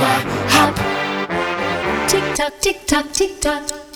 hop. Tick tock, tick tock, tick tock.